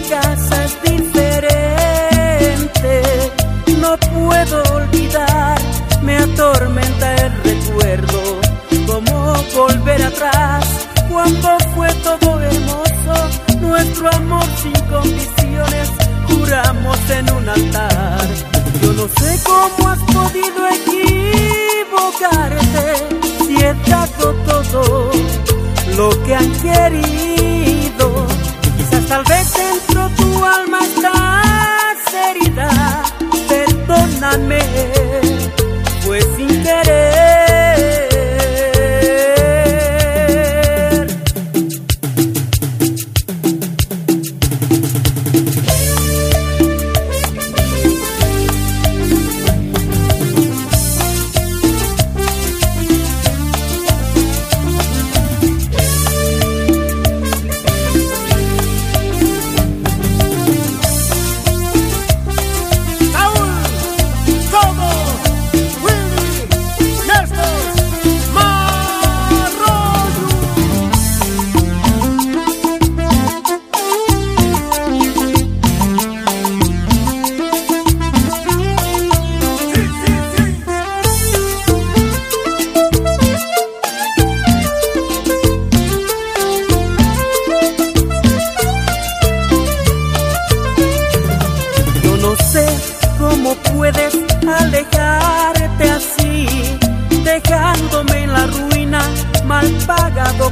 casa es. No puedo olvidar, me atormenta el recuerdo. Como volver atrás cuando fue todo hermoso. Nuestro amor sin condiciones, juramos en un altar. Yo no sé cómo has podido equivocarte si he dado todo lo que han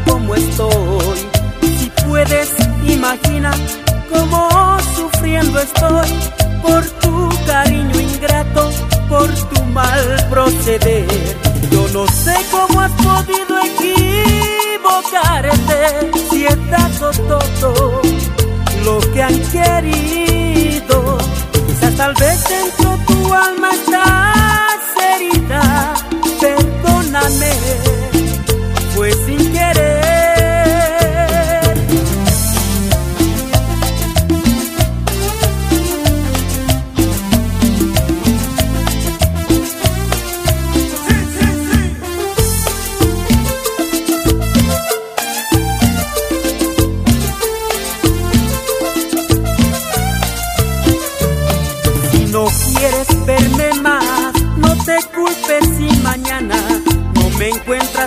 como estoy. Si puedes, imagina cómo sufriendo estoy por tu cariño ingrato, por tu mal proceder. Yo no sé cómo has podido equivocarte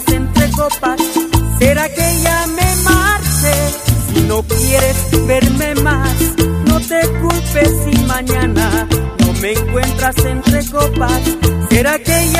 entre copas. ¿Será que ya me marché? Si no quieres verme más, no te culpes si mañana no me encuentras entre copas. ¿Será que